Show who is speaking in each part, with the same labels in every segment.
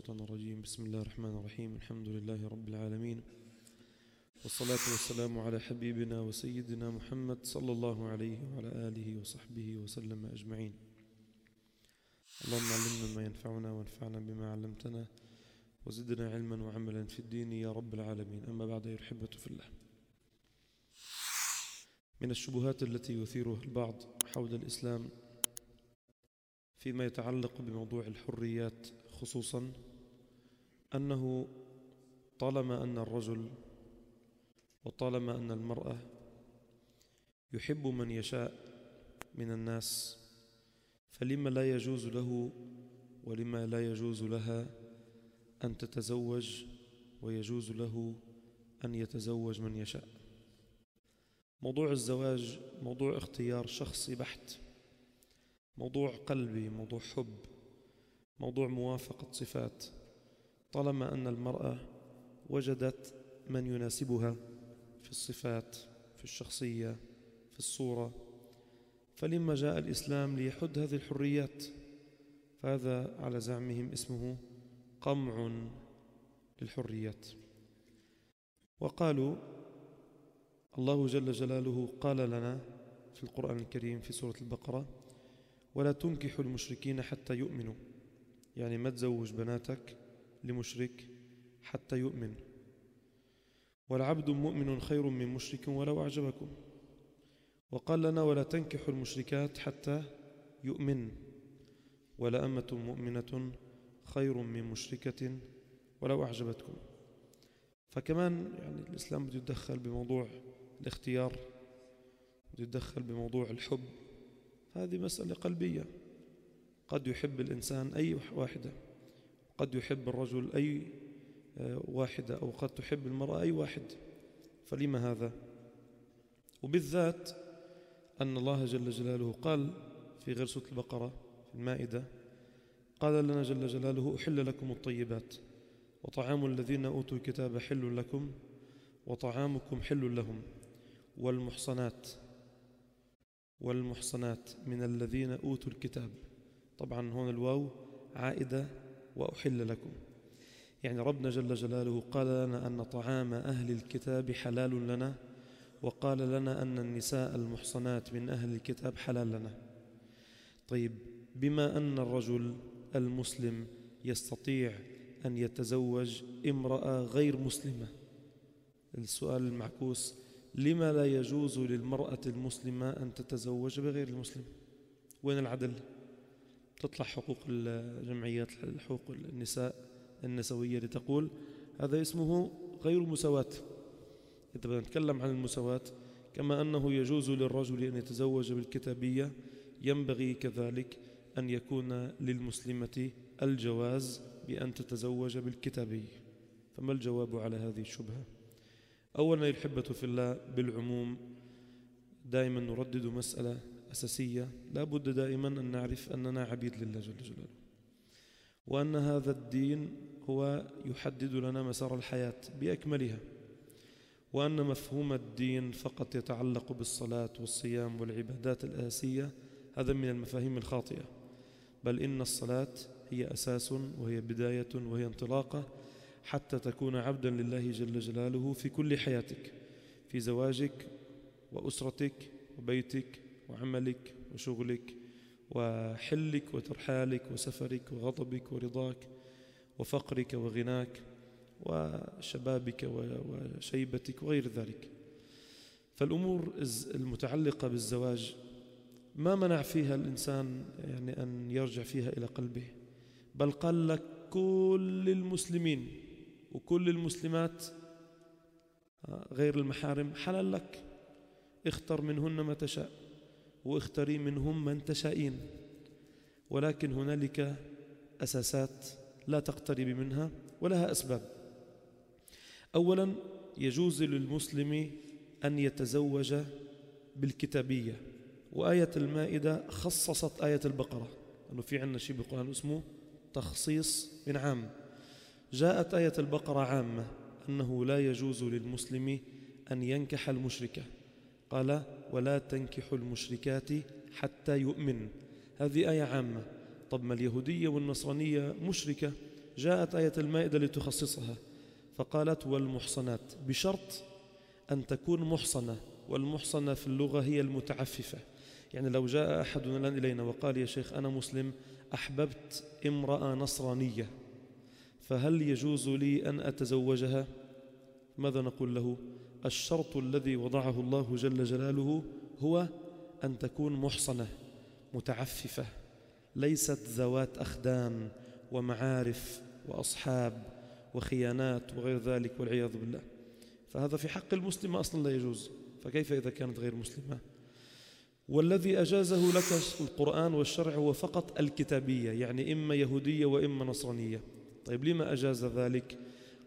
Speaker 1: الشيطان الرجيم. بسم الله الرحمن الرحيم. الحمد لله رب العالمين. والصلاة والسلام على حبيبنا وسيدنا محمد صلى الله عليه وعلى آله وصحبه وسلم أجمعين. اللهم علمنا ما ينفعنا وانفعنا بما علمتنا وزدنا علما وعملا في الدين يا رب العالمين. أما بعد أيها الأحبة في الله. من الشبهات التي يثيرها البعض حول الإسلام فيما يتعلق بموضوع الحريات خصوصا أنه طالما أن الرجل وطالما أن المرأة يحب من يشاء من الناس فلما لا يجوز له ولما لا يجوز لها أن تتزوج ويجوز له أن يتزوج من يشاء. موضوع الزواج موضوع اختيار شخصي بحت موضوع قلبي موضوع حب موضوع موافقة صفات. طالما أن المرأة وجدت من يناسبها في الصفات في الشخصية في الصورة فلما جاء الإسلام ليحد هذه الحريات فهذا على زعمهم اسمه قمع للحريات. وقالوا الله جل جلاله قال لنا في القرآن الكريم في سورة البقرة ولا تنكحوا المشركين حتى يؤمنوا. يعني ما تزوج بناتك لمشرك حتى يؤمن. والعبد مؤمن خير من مشرك ولو أعجبكم. وقال لنا ولا تنكحوا المشركات حتى يؤمن. ولا أمة مؤمنة خير من مشركة ولو أعجبتكم. فكمان يعني الإسلام بده يتدخل بموضوع الاختيار بده يتدخل بموضوع الحب. هذه مسألة قلبية. قد يحب الإنسان أي واحدة. قد يحب الرجل أي واحدة أو قد تحب المرأة أي واحد فلما هذا؟ وبالذات أن الله جل جلاله قال في غير سورة البقرة في المائدة قال لنا جل جلاله أحل لكم الطيبات وطعام الذين أوتوا الكتاب حل لكم وطعامكم حل لهم والمحصنات والمحصنات من الذين أوتوا الكتاب. طبعا هون الواو عائدة وأحل لكم. يعني ربنا جل جلاله قال لنا أن طعام أهل الكتاب حلال لنا وقال لنا أن النساء المحصنات من أهل الكتاب حلال لنا. طيب بما أن الرجل المسلم يستطيع أن يتزوج امرأة غير مسلمة السؤال المعكوس لما لا يجوز للمرأة المسلمة أن تتزوج بغير المسلم؟ وين العدل؟ تطلع حقوق الجمعيات حقوق النساء النسوية لتقول هذا اسمه غير مساواة إذا بدنا نتكلم عن المساواة كما أنه يجوز للرجل أن يتزوج بالكتابية ينبغي كذلك أن يكون للمسلمة الجواز بأن تتزوج بالكتابي فما الجواب على هذه الشبهة؟ أولا الحبة في الله بالعموم. دائما نردد مسألة أساسية. لا بد دائما أن نعرف أننا عبيد لله جل جلاله وأن هذا الدين هو يحدد لنا مسار الحياة بأكملها وأن مفهوم الدين فقط يتعلق بالصلاة والصيام والعبادات الآسية هذا من المفاهيم الخاطئة. بل إن الصلاة هي أساس وهي بداية وهي انطلاقة حتى تكون عبدا لله جل جلاله في كل حياتك في زواجك وأسرتك وبيتك وعملك وشغلك وحلك وترحالك وسفرك وغضبك ورضاك وفقرك وغناك وشبابك وشيبتك وغير ذلك. فالأمور المتعلقة بالزواج ما منع فيها الإنسان يعني أن يرجع فيها إلى قلبه بل قال لك كل المسلمين وكل المسلمات غير المحارم حلال لك اختر منهن ما تشاء. واختري منهم من تشائين. ولكن هنالك أساسات لا تقترب منها ولها أسباب. أولا يجوز للمسلم أن يتزوج بالكتابية. وآية المائدة خصصت آية البقرة أنه في عندنا شيء بالقرآن اسمه تخصيص من عام. جاءت آية البقرة عامة أنه لا يجوز للمسلم أن ينكح المشركة قال ولا تنكحوا المشركات حتى يؤمن. هذه آية عامة. طب ما اليهودية والنصرانية مشركة؟ جاءت آية المائدة لتخصصها. فقالت والمحصنات بشرط أن تكون محصنة والمحصنة في اللغة هي المتعففة. يعني لو جاء أحدنا الآن إلينا وقال يا شيخ أنا مسلم أحببت امرأة نصرانية فهل يجوز لي أن أتزوجها؟ ماذا نقول له؟ الشرط الذي وضعه الله جل جلاله هو أن تكون محصنة متعففة ليست ذوات أخدان ومعارف وأصحاب وخيانات وغير ذلك والعياذ بالله. فهذا في حق المسلمة أصلا لا يجوز. فكيف إذا كانت غير مسلمة؟ والذي أجازه لك القرآن والشرع هو فقط الكتابية يعني إما يهودية وإما نصرانية. طيب لما أجاز ذلك؟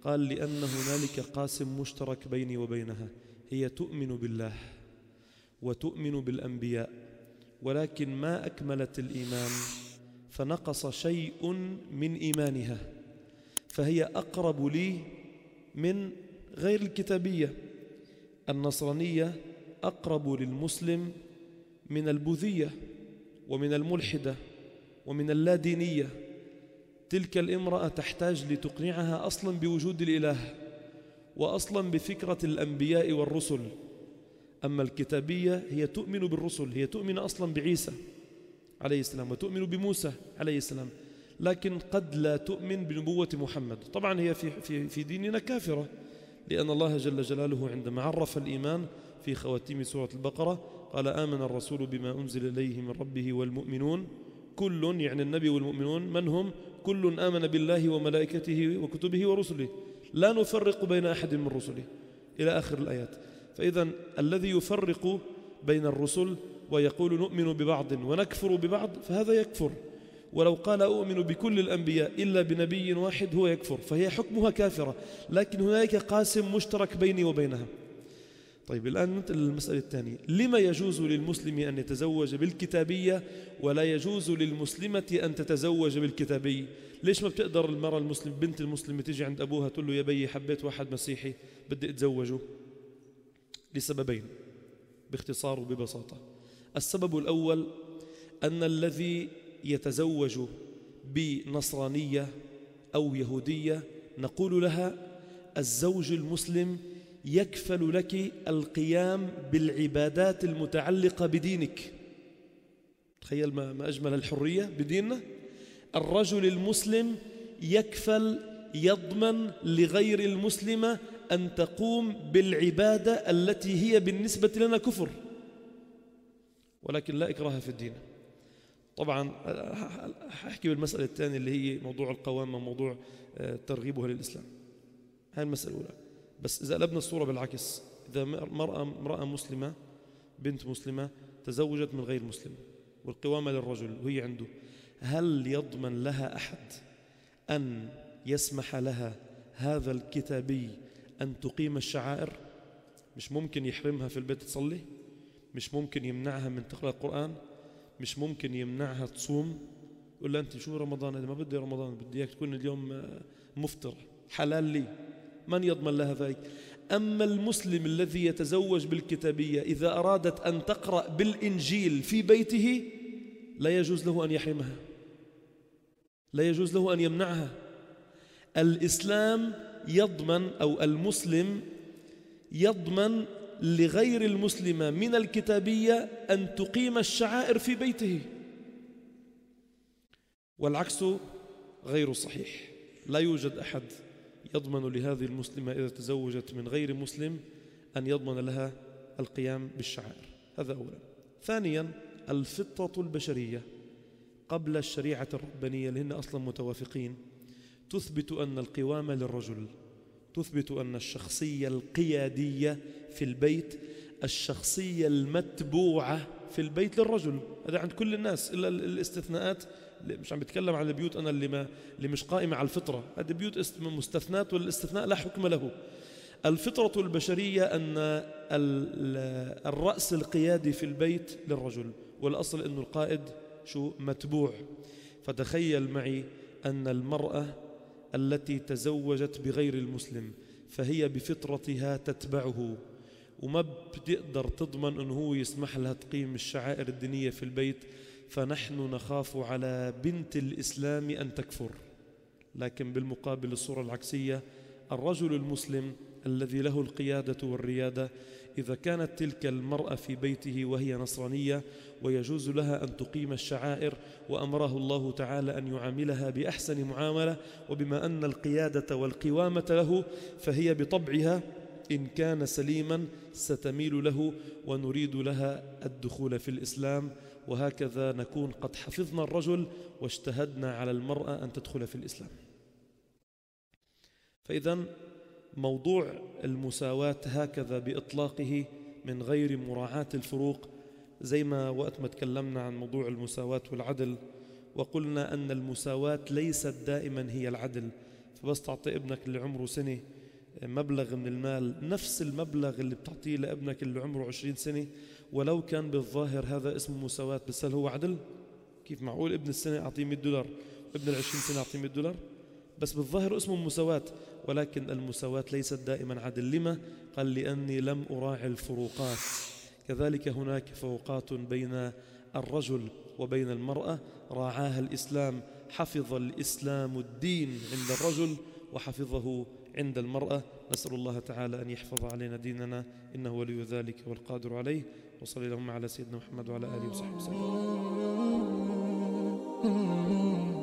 Speaker 1: قال لأن هنالك قاسم مشترك بيني وبينها هي تؤمن بالله وتؤمن بالأنبياء ولكن ما أكملت الإيمان فنقص شيء من إيمانها فهي أقرب لي من غير الكتابية. النصرانية أقرب للمسلم من البوذية ومن الملحدة ومن اللادينية. تلك الامرأة تحتاج لتقنعها أصلا بوجود الإله وأصلا بفكرة الأنبياء والرسل. أما الكتابية هي تؤمن بالرسل هي تؤمن أصلا بعيسى عليه السلام وتؤمن بموسى عليه السلام لكن قد لا تؤمن بنبوة محمد. طبعا هي في, في, في ديننا كافرة لأن الله جل جلاله عندما عرف الإيمان في خواتيم سورة البقرة قال آمن الرسول بما أنزل إليه من ربه والمؤمنون كل يعني النبي والمؤمنون من هم؟ كل آمن بالله وملائكته وكتبه ورسله. لا نفرق بين أحد من رسله. إلى آخر الآيات. فإذا الذي يفرق بين الرسل ويقول نؤمن ببعض ونكفر ببعض فهذا يكفر. ولو قال أؤمن بكل الأنبياء إلا بنبي واحد هو يكفر فهي حكمها كافرة. لكن هناك قاسم مشترك بيني وبينها. طيب الآن ننتقل للمسألة الثانية. لما يجوز للمسلم أن يتزوج بالكتابية ولا يجوز للمسلمة أن تتزوج بالكتابي؟ ليش ما بتقدر المرأة المسلم بنت المسلمة تيجي عند أبوها تقول له يا بي حبيت واحد مسيحي بدي أتزوجه؟ لسببين باختصار وببساطة. السبب الأول أن الذي يتزوج بنصرانية أو يهودية نقول لها الزوج المسلم يكفل لك القيام بالعبادات المتعلقة بدينك. تخيل ما أجمل الحرية بديننا. الرجل المسلم يكفل يضمن لغير المسلمة أن تقوم بالعبادة التي هي بالنسبة لنا كفر. ولكن لا إكراه في الدين. طبعا أحكي بالمسألة الثانية اللي هي موضوع القوامة موضوع آه، ترغيبها للإسلام. هذه المسألة الأولى. بس إذا قلبنا الصورة بالعكس إذا مرأة, امرأة مسلمة بنت مسلمة تزوجت من غير مسلم والقوامة للرجل وهي عنده هل يضمن لها أحد أن يسمح لها هذا الكتابي أن تقيم الشعائر؟ مش ممكن يحرمها في البيت تصلي؟ مش ممكن يمنعها من تقرأ القرآن؟ مش ممكن يمنعها تصوم؟ يقول لها أنت شو رمضان ما بدي رمضان بدي إياك تكون اليوم مفطر حلال لي. من يضمن لها ذلك؟ أما المسلم الذي يتزوج بالكتابية إذا أرادت أن تقرأ بالإنجيل في بيته لا يجوز له أن يحرمها. لا يجوز له أن يمنعها. الإسلام يضمن أو المسلم يضمن لغير المسلمة من الكتابية أن تقيم الشعائر في بيته. والعكس غير صحيح. لا يوجد أحد يضمن لهذه المسلمة إذا تزوجت من غير مسلم أن يضمن لها القيام بالشعائر. هذا أولا. ثانيا الفطرة البشرية قبل الشريعة الربانية لهن أصلا متوافقين. تثبت أن القوام للرجل. تثبت أن الشخصية القيادية في البيت الشخصية المتبوعة في البيت للرجل. هذا عند كل الناس إلا الاستثناءات. مش عم بتكلم عن البيوت أنا اللي, ما اللي مش قائمة على الفطرة. هذه بيوت مستثنات والاستثناء لا حكم له. الفطرة البشرية أن الرأس القيادي في البيت للرجل والأصل أن القائد شو؟ متبوع. فتخيل معي أن المرأة التي تزوجت بغير المسلم فهي بفطرتها تتبعه. وما بتقدر تضمن أنه هو يسمح لها تقيم الشعائر الدينية في البيت فنحن نخاف على بنت الإسلام أن تكفر. لكن بالمقابل الصورة العكسية الرجل المسلم الذي له القيادة والريادة إذا كانت تلك المرأة في بيته وهي نصرانية ويجوز لها أن تقيم الشعائر وأمره الله تعالى أن يعاملها بأحسن معاملة وبما أن القيادة والقوامة له فهي بطبعها إن كان سليما ستميل له ونريد لها الدخول في الإسلام. وهكذا نكون قد حفظنا الرجل واجتهدنا على المرأة أن تدخل في الإسلام. فإذا موضوع المساواة هكذا بإطلاقه من غير مراعاة الفروق زي ما وقت ما تكلمنا عن موضوع المساواة والعدل وقلنا أن المساواة ليست دائما هي العدل. فبس تعطي ابنك اللي عمره سنة مبلغ من المال نفس المبلغ اللي بتعطيه لابنك اللي عمره عشرين سنة ولو كان بالظاهر هذا اسمه مساواة بس هل هو عدل؟ كيف معقول ابن السنة أعطيه 100 دولار ابن العشرين سنة أعطيه 100 دولار؟ بس بالظاهر اسمه مساواة ولكن المساواة ليست دائما عدل لما؟ قال لأني لم أراعي الفروقات كذلك هناك فروقات بين الرجل وبين المرأة راعاها الإسلام حفظ الإسلام الدين عند الرجل وحفظه عند المرأة. نسأل الله تعالى أن يحفظ علينا ديننا إنه ولي ذلك والقادر عليه. وصلي اللهم على سيدنا محمد وعلى آله وصحبه وسلم.